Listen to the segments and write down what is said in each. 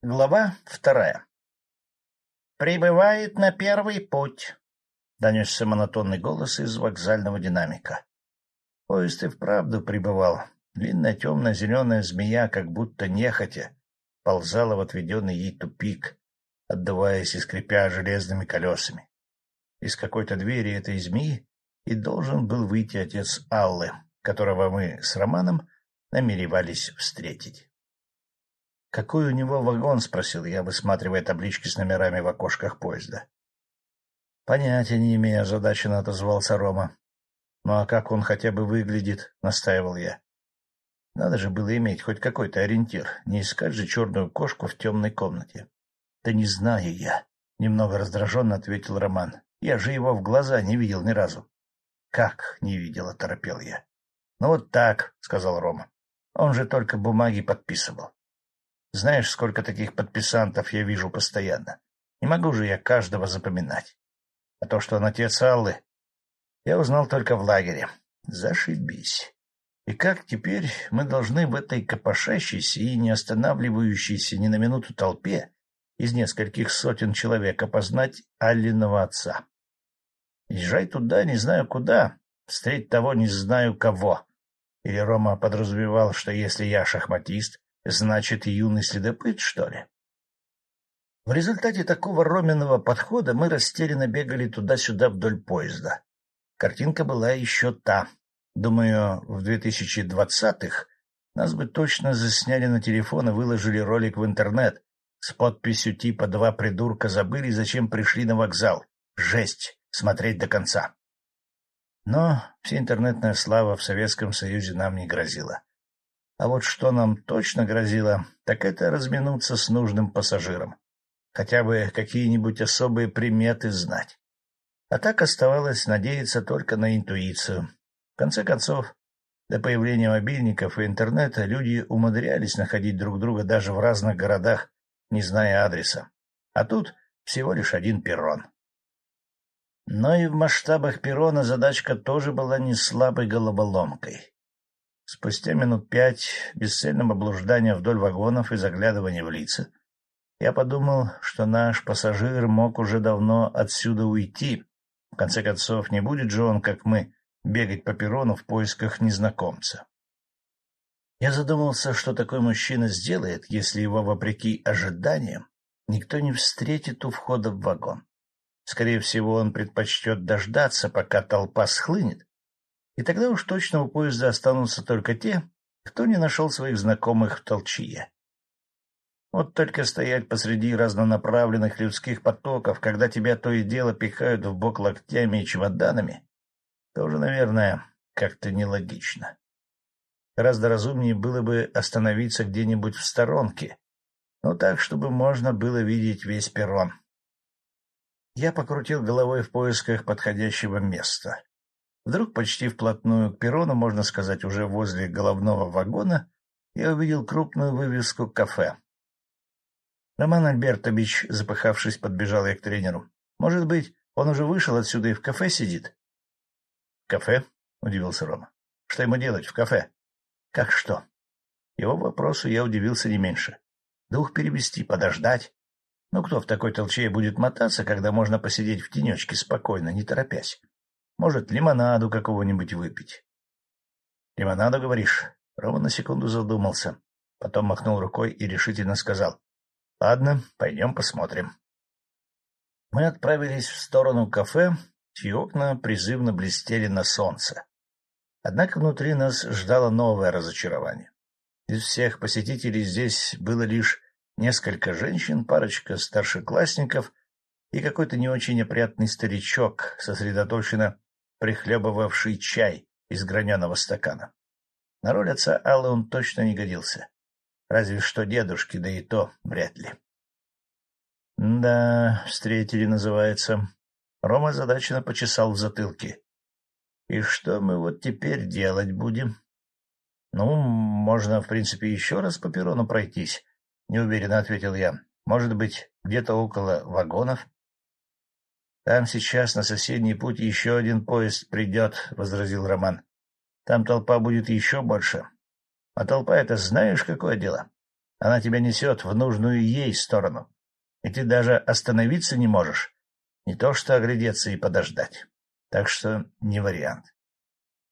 Глава вторая. «Прибывает на первый путь», — донесся монотонный голос из вокзального динамика. Поезд и вправду прибывал. Длинная темная зеленая змея, как будто нехотя, ползала в отведенный ей тупик, отдуваясь и скрипя железными колесами. Из какой-то двери этой змеи и должен был выйти отец Аллы, которого мы с Романом намеревались встретить. — Какой у него вагон? — спросил я, высматривая таблички с номерами в окошках поезда. — Понятия не имею, — озадаченно отозвался Рома. — Ну а как он хотя бы выглядит? — настаивал я. Надо же было иметь хоть какой-то ориентир, не искать же черную кошку в темной комнате. — Да не знаю я, — немного раздраженно ответил Роман. — Я же его в глаза не видел ни разу. — Как не видел, — оторопел я. — Ну вот так, — сказал Рома. Он же только бумаги подписывал. Знаешь, сколько таких подписантов я вижу постоянно. Не могу же я каждого запоминать. А то, что он отец Аллы, я узнал только в лагере. Зашибись. И как теперь мы должны в этой копошащейся и не останавливающейся ни на минуту толпе из нескольких сотен человек опознать Аллиного отца? Езжай туда, не знаю куда, встреть того, не знаю кого. Или Рома подразумевал, что если я шахматист, Значит, юный следопыт, что ли? В результате такого роменного подхода мы растерянно бегали туда-сюда вдоль поезда. Картинка была еще та. Думаю, в 2020-х нас бы точно засняли на телефон и выложили ролик в интернет с подписью типа «Два придурка забыли, зачем пришли на вокзал. Жесть! Смотреть до конца!» Но вся интернетная слава в Советском Союзе нам не грозила. А вот что нам точно грозило, так это разминуться с нужным пассажиром. Хотя бы какие-нибудь особые приметы знать. А так оставалось надеяться только на интуицию. В конце концов, до появления мобильников и интернета люди умудрялись находить друг друга даже в разных городах, не зная адреса. А тут всего лишь один перрон. Но и в масштабах перрона задачка тоже была не слабой головоломкой. Спустя минут пять бесцельного блуждания вдоль вагонов и заглядывания в лица, я подумал, что наш пассажир мог уже давно отсюда уйти. В конце концов, не будет же он, как мы, бегать по перрону в поисках незнакомца. Я задумался, что такой мужчина сделает, если его, вопреки ожиданиям, никто не встретит у входа в вагон. Скорее всего, он предпочтет дождаться, пока толпа схлынет, и тогда уж точно у поезда останутся только те, кто не нашел своих знакомых в толчье. Вот только стоять посреди разнонаправленных людских потоков, когда тебя то и дело пихают в бок локтями и чемоданами, тоже, наверное, как-то нелогично. Гораздо разумнее было бы остановиться где-нибудь в сторонке, но так, чтобы можно было видеть весь перрон. Я покрутил головой в поисках подходящего места. Вдруг почти вплотную к перрону, можно сказать, уже возле головного вагона, я увидел крупную вывеску «Кафе». Роман Альбертович, запыхавшись, подбежал я к тренеру. «Может быть, он уже вышел отсюда и в кафе сидит?» «Кафе?» — удивился Рома. «Что ему делать в кафе?» «Как что?» Его вопросу я удивился не меньше. «Дух перевести, подождать. Ну кто в такой толчее будет мотаться, когда можно посидеть в тенечке спокойно, не торопясь?» Может, лимонаду какого-нибудь выпить. — Лимонаду, говоришь? Рома на секунду задумался, потом махнул рукой и решительно сказал. — Ладно, пойдем посмотрим. Мы отправились в сторону кафе, чьи окна призывно блестели на солнце. Однако внутри нас ждало новое разочарование. Из всех посетителей здесь было лишь несколько женщин, парочка старшеклассников и какой-то не очень опрятный старичок, сосредоточенно прихлебывавший чай из граненого стакана. На роль отца Аллы он точно не годился. Разве что дедушки, да и то вряд ли. — Да, встретили, называется. Рома задачно почесал в затылке. — И что мы вот теперь делать будем? — Ну, можно, в принципе, еще раз по перрону пройтись, — неуверенно ответил я. — Может быть, где-то около вагонов? Там сейчас на соседний путь еще один поезд придет, — возразил Роман. Там толпа будет еще больше. А толпа — это знаешь, какое дело? Она тебя несет в нужную ей сторону, и ты даже остановиться не можешь, не то что оглядеться и подождать. Так что не вариант.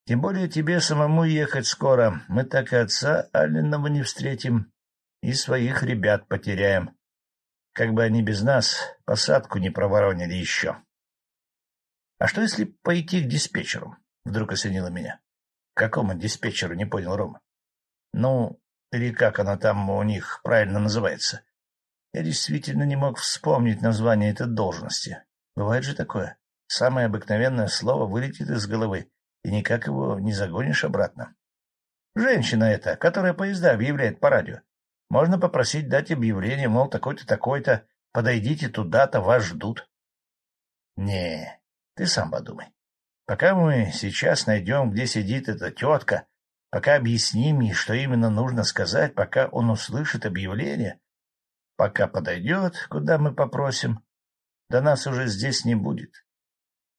Тем более тебе самому ехать скоро. Мы так и отца Алленова не встретим, и своих ребят потеряем. Как бы они без нас посадку не проворонили еще. — А что, если пойти к диспетчеру? — вдруг осенило меня. — К какому диспетчеру? — не понял Рома. — Ну, или как она там у них правильно называется. Я действительно не мог вспомнить название этой должности. Бывает же такое. Самое обыкновенное слово вылетит из головы, и никак его не загонишь обратно. Женщина эта, которая поезда объявляет по радио. Можно попросить дать объявление, мол, такой-то, такой-то, подойдите туда-то, вас ждут. Не, ты сам подумай. Пока мы сейчас найдем, где сидит эта тетка, пока объясним ей, что именно нужно сказать, пока он услышит объявление, пока подойдет, куда мы попросим, до нас уже здесь не будет.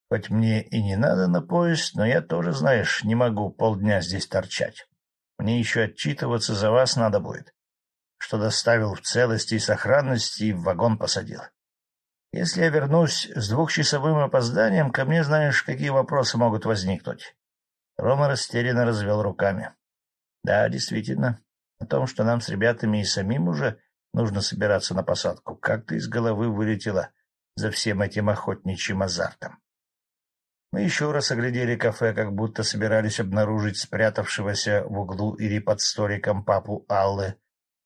Хоть мне и не надо на поезд, но я тоже, знаешь, не могу полдня здесь торчать. Мне еще отчитываться за вас надо будет, что доставил в целости и сохранности и в вагон посадил. Если я вернусь с двухчасовым опозданием, ко мне знаешь, какие вопросы могут возникнуть. Рома растерянно развел руками. Да, действительно, о том, что нам с ребятами и самим уже нужно собираться на посадку, как-то из головы вылетело за всем этим охотничьим азартом. Мы еще раз оглядели кафе, как будто собирались обнаружить спрятавшегося в углу или под столиком папу Аллы,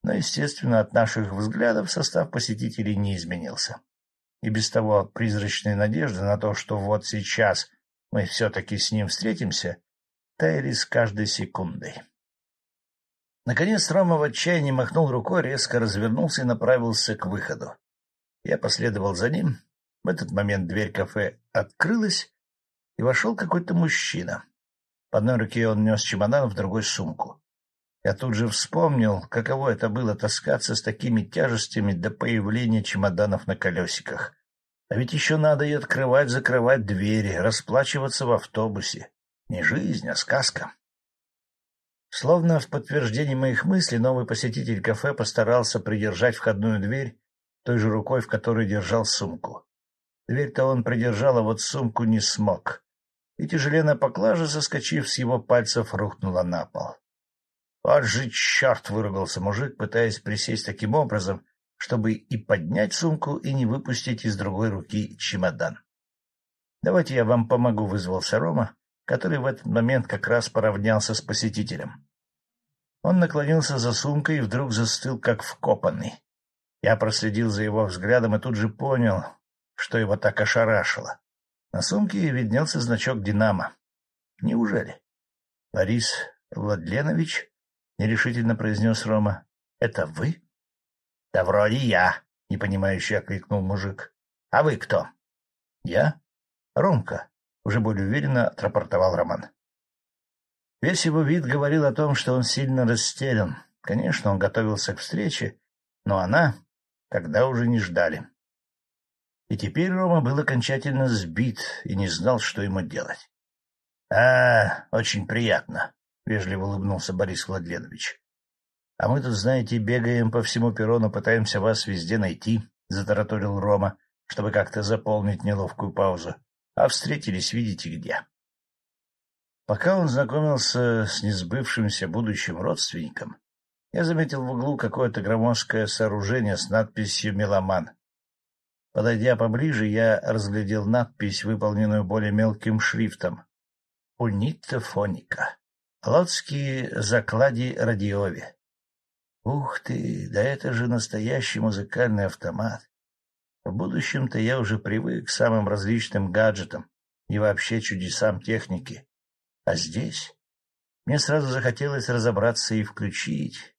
но, естественно, от наших взглядов состав посетителей не изменился. И без того призрачной надежды на то, что вот сейчас мы все-таки с ним встретимся, таяли с каждой секундой. Наконец Рома в отчаянии махнул рукой, резко развернулся и направился к выходу. Я последовал за ним. В этот момент дверь кафе открылась, и вошел какой-то мужчина. В одной руке он нес чемодан, в другой — сумку. Я тут же вспомнил, каково это было таскаться с такими тяжестями до появления чемоданов на колесиках. А ведь еще надо и открывать-закрывать двери, расплачиваться в автобусе. Не жизнь, а сказка. Словно в подтверждение моих мыслей, новый посетитель кафе постарался придержать входную дверь той же рукой, в которой держал сумку. Дверь-то он придержал, а вот сумку не смог и тяжеленная поклажа, соскочив с его пальцев, рухнула на пол. — Вот же черт! — выругался мужик, пытаясь присесть таким образом, чтобы и поднять сумку, и не выпустить из другой руки чемодан. — Давайте я вам помогу, — вызвался Рома, который в этот момент как раз поравнялся с посетителем. Он наклонился за сумкой и вдруг застыл, как вкопанный. Я проследил за его взглядом и тут же понял, что его так ошарашило. На сумке виднелся значок «Динамо». Неужели? — Борис Владленович? — нерешительно произнес Рома. — Это вы? — Да вроде я, — непонимающе окликнул мужик. — А вы кто? — Я? — Ромка, — уже более уверенно отрапортовал Роман. Весь его вид говорил о том, что он сильно растерян. Конечно, он готовился к встрече, но она, когда уже не ждали. И теперь Рома был окончательно сбит и не знал, что ему делать. — А, очень приятно, — вежливо улыбнулся Борис Владленович. — А мы тут, знаете, бегаем по всему перрону, пытаемся вас везде найти, — затараторил Рома, чтобы как-то заполнить неловкую паузу. — А встретились, видите, где. Пока он знакомился с несбывшимся будущим родственником, я заметил в углу какое-то громоздкое сооружение с надписью «Меломан». Подойдя поближе, я разглядел надпись, выполненную более мелким шрифтом. «Унита Лодские заклади радиове». Ух ты, да это же настоящий музыкальный автомат. В будущем-то я уже привык к самым различным гаджетам и вообще чудесам техники. А здесь мне сразу захотелось разобраться и включить.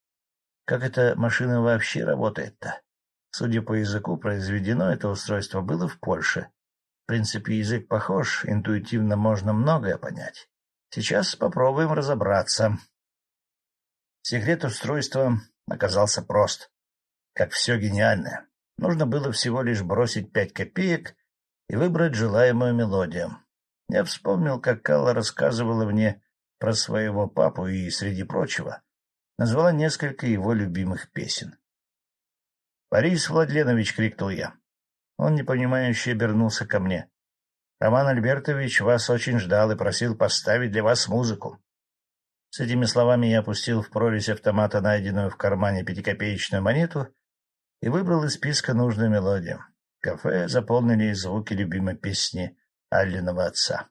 Как эта машина вообще работает-то? Судя по языку, произведено это устройство было в Польше. В принципе, язык похож, интуитивно можно многое понять. Сейчас попробуем разобраться. Секрет устройства оказался прост. Как все гениальное. Нужно было всего лишь бросить пять копеек и выбрать желаемую мелодию. Я вспомнил, как Калла рассказывала мне про своего папу и, среди прочего, назвала несколько его любимых песен. «Борис Владленович!» — крикнул я. Он, непонимающе, обернулся ко мне. «Роман Альбертович вас очень ждал и просил поставить для вас музыку». С этими словами я опустил в прорезь автомата найденную в кармане пятикопеечную монету и выбрал из списка нужную мелодию. Кафе заполнили звуки любимой песни Алленова отца.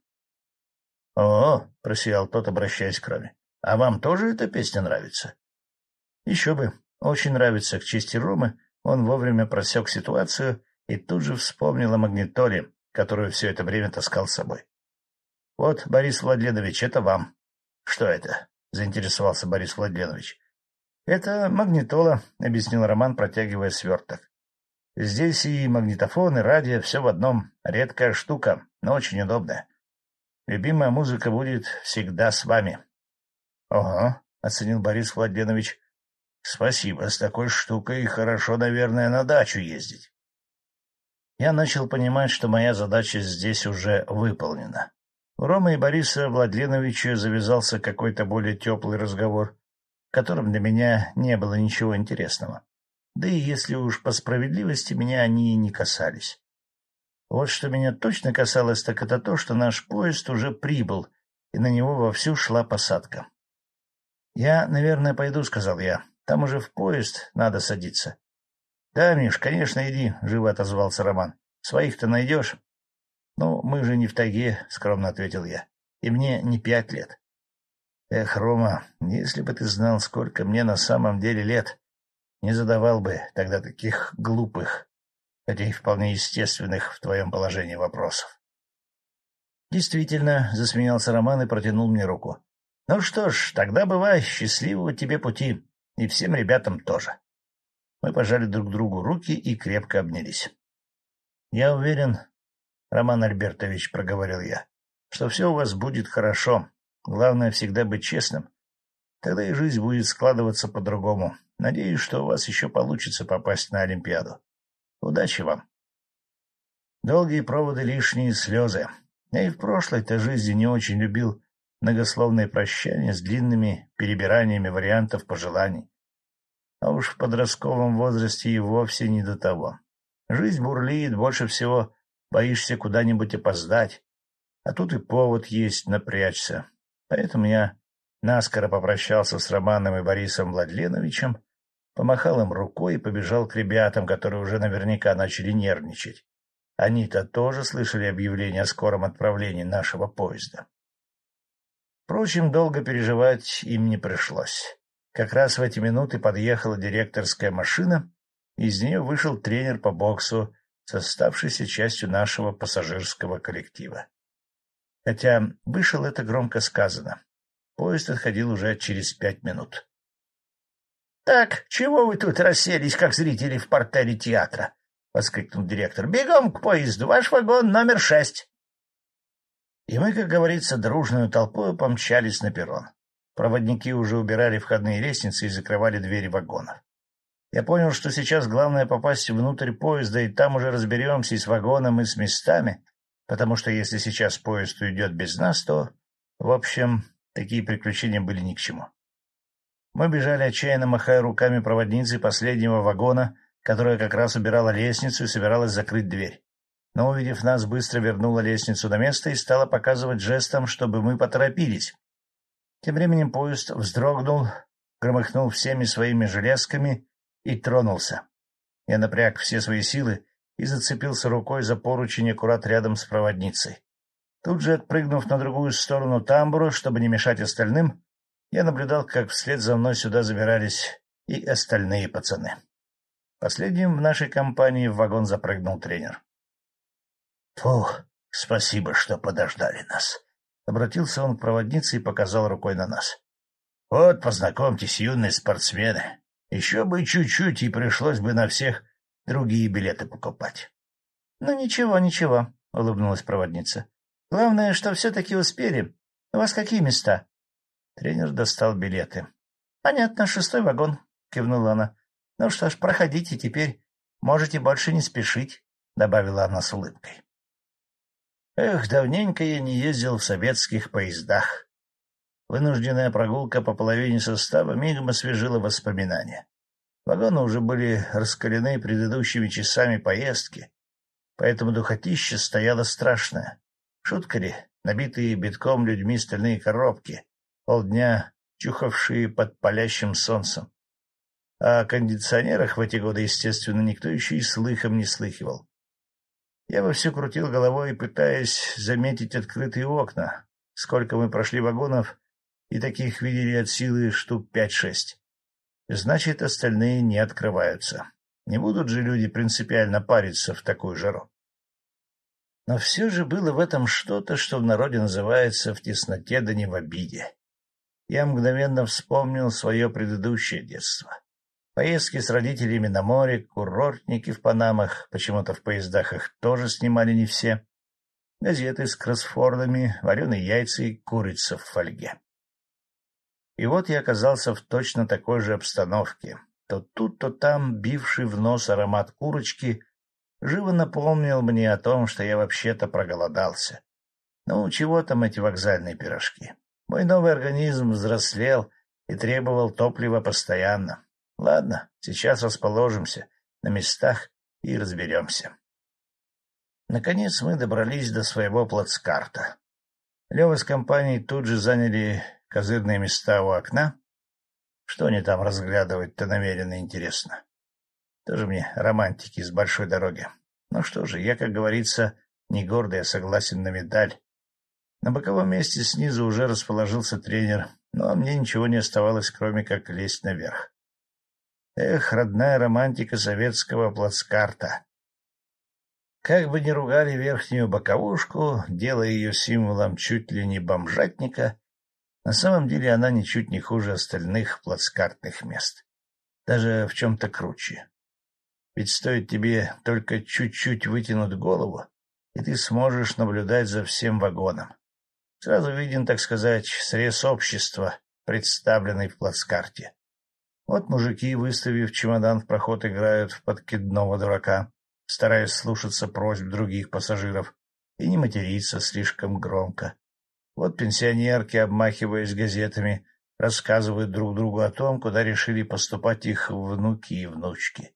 — О, — просиял тот, обращаясь к Роме, — а вам тоже эта песня нравится? — Еще бы. Очень нравится. К чести Ромы он вовремя просек ситуацию и тут же вспомнил о магнитоле, которую все это время таскал с собой. — Вот, Борис Владленович, это вам. — Что это? — заинтересовался Борис Владленович. — Это магнитола, — объяснил Роман, протягивая сверток. — Здесь и магнитофон, и радио, все в одном. Редкая штука, но очень удобная. Любимая музыка будет всегда с вами. — Ого, — оценил Борис Владленович. — Спасибо, с такой штукой хорошо, наверное, на дачу ездить. Я начал понимать, что моя задача здесь уже выполнена. У Ромы и Бориса Владленовича завязался какой-то более теплый разговор, в котором для меня не было ничего интересного. Да и если уж по справедливости, меня они и не касались. Вот что меня точно касалось, так это то, что наш поезд уже прибыл, и на него вовсю шла посадка. — Я, наверное, пойду, — сказал я. — Там уже в поезд надо садиться. — Да, Миш, конечно, иди, — живо отозвался Роман. — Своих-то найдешь? — Ну, мы же не в тайге, — скромно ответил я. — И мне не пять лет. — Эх, Рома, если бы ты знал, сколько мне на самом деле лет, не задавал бы тогда таких глупых, хотя и вполне естественных в твоем положении вопросов. Действительно, — засмеялся Роман и протянул мне руку. — Ну что ж, тогда бывай, счастливого тебе пути, и всем ребятам тоже. Мы пожали друг другу руки и крепко обнялись. — Я уверен, — Роман Альбертович, — проговорил я, — что все у вас будет хорошо. Главное всегда быть честным. Тогда и жизнь будет складываться по-другому. Надеюсь, что у вас еще получится попасть на Олимпиаду. Удачи вам. Долгие проводы, лишние слезы. Я и в прошлой-то жизни не очень любил многословные прощания с длинными перебираниями вариантов пожеланий. А уж в подростковом возрасте и вовсе не до того. Жизнь бурлит, больше всего боишься куда-нибудь опоздать. А тут и повод есть напрячься. Поэтому я наскоро попрощался с Романом и Борисом Владленовичем помахал им рукой и побежал к ребятам, которые уже наверняка начали нервничать. Они-то тоже слышали объявление о скором отправлении нашего поезда. Впрочем, долго переживать им не пришлось. Как раз в эти минуты подъехала директорская машина, и из нее вышел тренер по боксу с оставшейся частью нашего пассажирского коллектива. Хотя вышел это громко сказано. Поезд отходил уже через пять минут. — Так, чего вы тут расселись, как зрители в портере театра? — воскликнул директор. — Бегом к поезду, ваш вагон номер шесть. И мы, как говорится, дружную толпой помчались на перрон. Проводники уже убирали входные лестницы и закрывали двери вагонов. Я понял, что сейчас главное попасть внутрь поезда, и там уже разберемся и с вагоном, и с местами, потому что если сейчас поезд уйдет без нас, то, в общем, такие приключения были ни к чему. Мы бежали, отчаянно махая руками проводницы последнего вагона, которая как раз убирала лестницу и собиралась закрыть дверь. Но, увидев нас, быстро вернула лестницу на место и стала показывать жестом, чтобы мы поторопились. Тем временем поезд вздрогнул, громыхнул всеми своими железками и тронулся. Я напряг все свои силы и зацепился рукой за поручень аккурат рядом с проводницей. Тут же, отпрыгнув на другую сторону тамбура, чтобы не мешать остальным, я наблюдал, как вслед за мной сюда забирались и остальные пацаны. Последним в нашей компании в вагон запрыгнул тренер. — Фух, спасибо, что подождали нас. Обратился он к проводнице и показал рукой на нас. — Вот, познакомьтесь, юные спортсмены. Еще бы чуть-чуть, и пришлось бы на всех другие билеты покупать. — Ну, ничего, ничего, — улыбнулась проводница. — Главное, что все-таки успели. У вас какие места? Тренер достал билеты. — Понятно, шестой вагон, — кивнула она. — Ну что ж, проходите теперь. Можете больше не спешить, — добавила она с улыбкой. Эх, давненько я не ездил в советских поездах. Вынужденная прогулка по половине состава мигом освежила воспоминания. Вагоны уже были раскалены предыдущими часами поездки, поэтому духотища стояла страшная. Шутка ли, набитые битком людьми стальные коробки, полдня чухавшие под палящим солнцем. О кондиционерах в эти годы, естественно, никто еще и слыхом не слыхивал. Я вовсю крутил головой, пытаясь заметить открытые окна. Сколько мы прошли вагонов, и таких видели от силы штук пять-шесть. Значит, остальные не открываются. Не будут же люди принципиально париться в такую жару. Но все же было в этом что-то, что в народе называется «в тесноте да не в обиде». Я мгновенно вспомнил свое предыдущее детство. Поездки с родителями на море, курортники в Панамах, почему-то в поездах их тоже снимали не все, газеты с кроссфордами, вареные яйца и курица в фольге. И вот я оказался в точно такой же обстановке. То тут, то там, бивший в нос аромат курочки, живо напомнил мне о том, что я вообще-то проголодался. Ну, чего там эти вокзальные пирожки? Мой новый организм взрослел и требовал топлива постоянно. Ладно, сейчас расположимся на местах и разберемся. Наконец мы добрались до своего плацкарта. Лева с компанией тут же заняли козырные места у окна. Что они там разглядывать-то намеренно интересно? Тоже мне романтики с большой дороги. Ну что же, я, как говорится, не гордый, а согласен на медаль. На боковом месте снизу уже расположился тренер, ну, а мне ничего не оставалось, кроме как лезть наверх. Эх, родная романтика советского плацкарта. Как бы ни ругали верхнюю боковушку, делая ее символом чуть ли не бомжатника, на самом деле она ничуть не хуже остальных плацкартных мест. Даже в чем-то круче. Ведь стоит тебе только чуть-чуть вытянуть голову, и ты сможешь наблюдать за всем вагоном. Сразу виден, так сказать, срез общества, представленный в плацкарте. Вот мужики, выставив чемодан в проход, играют в подкидного дурака, стараясь слушаться просьб других пассажиров и не материться слишком громко. Вот пенсионерки, обмахиваясь газетами, рассказывают друг другу о том, куда решили поступать их внуки и внучки.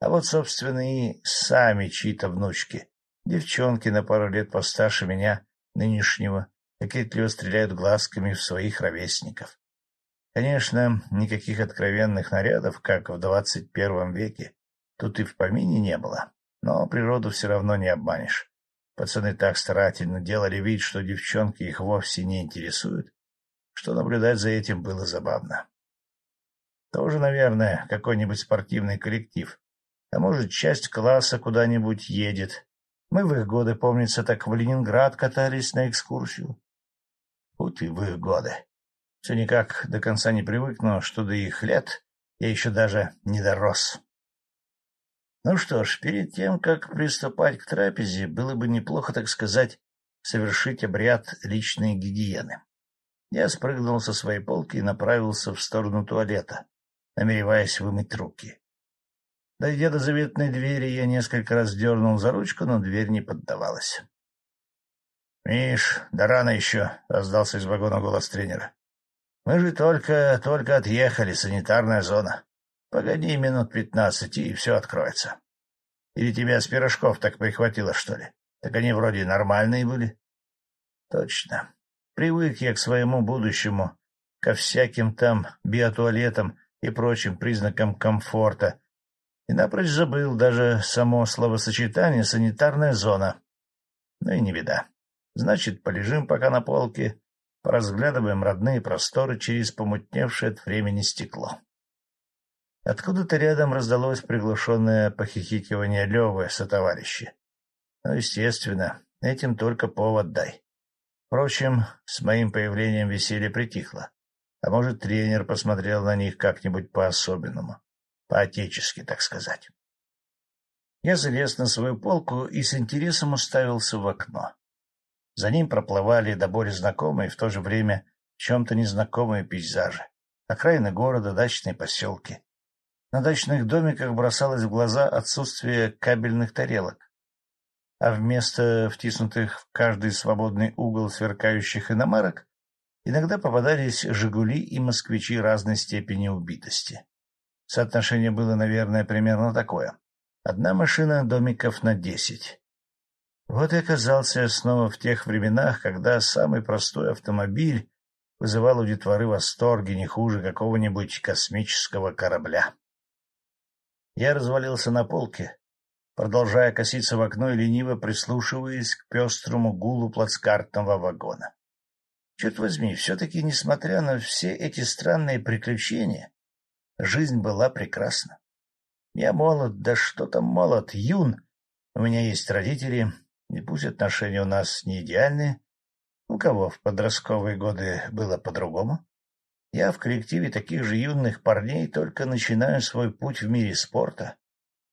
А вот, собственно, и сами чьи-то внучки, девчонки на пару лет постарше меня, нынешнего, кокетливо стреляют глазками в своих ровесников. Конечно, никаких откровенных нарядов, как в двадцать первом веке, тут и в помине не было, но природу все равно не обманешь. Пацаны так старательно делали вид, что девчонки их вовсе не интересуют, что наблюдать за этим было забавно. Тоже, наверное, какой-нибудь спортивный коллектив. А может, часть класса куда-нибудь едет. Мы в их годы, помнится, так в Ленинград катались на экскурсию. Вот и в их годы. Все никак до конца не привыкну, что до их лет я еще даже не дорос. Ну что ж, перед тем, как приступать к трапезе, было бы неплохо, так сказать, совершить обряд личной гигиены. Я спрыгнул со своей полки и направился в сторону туалета, намереваясь вымыть руки. Дойдя до заветной двери, я несколько раз дернул за ручку, но дверь не поддавалась. — Миш, да рано еще, — раздался из вагона голос тренера. Мы же только, только отъехали, санитарная зона. Погоди минут пятнадцать, и все откроется. Или тебя с пирожков так прихватило, что ли? Так они вроде нормальные были. Точно. Привык я к своему будущему, ко всяким там биотуалетам и прочим признакам комфорта. И напрочь забыл даже само словосочетание «санитарная зона». Ну и не беда. Значит, полежим пока на полке, Поразглядываем родные просторы через помутневшее от времени стекло. Откуда-то рядом раздалось приглушенное похихикивание Левы сотоварища. Ну, естественно, этим только повод дай. Впрочем, с моим появлением веселье притихло. А может, тренер посмотрел на них как-нибудь по-особенному, по-отечески, так сказать. Я залез на свою полку и с интересом уставился в окно. За ним проплывали до боли знакомые, в то же время чем-то незнакомые пейзажи. Окраины города, дачные поселки. На дачных домиках бросалось в глаза отсутствие кабельных тарелок. А вместо втиснутых в каждый свободный угол сверкающих иномарок Иногда попадались «Жигули» и «Москвичи» разной степени убитости. Соотношение было, наверное, примерно такое. Одна машина домиков на десять. Вот и оказался я снова в тех временах, когда самый простой автомобиль вызывал у детворы восторги не хуже какого-нибудь космического корабля. Я развалился на полке, продолжая коситься в окно и лениво прислушиваясь к пестрому гулу плацкартного вагона. Черт возьми, все-таки, несмотря на все эти странные приключения, жизнь была прекрасна. Я молод, да что там молод, юн. У меня есть родители, и пусть отношения у нас не идеальные, у кого в подростковые годы было по-другому, я в коллективе таких же юных парней только начинаю свой путь в мире спорта.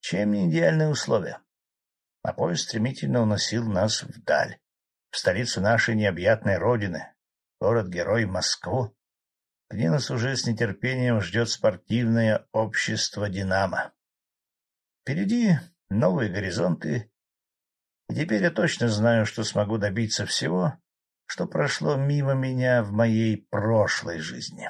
Чем не идеальные условия? А поезд стремительно уносил нас вдаль, в столицу нашей необъятной родины, город-герой Москву, где нас уже с нетерпением ждет спортивное общество «Динамо». Впереди новые горизонты и теперь я точно знаю, что смогу добиться всего, что прошло мимо меня в моей прошлой жизни.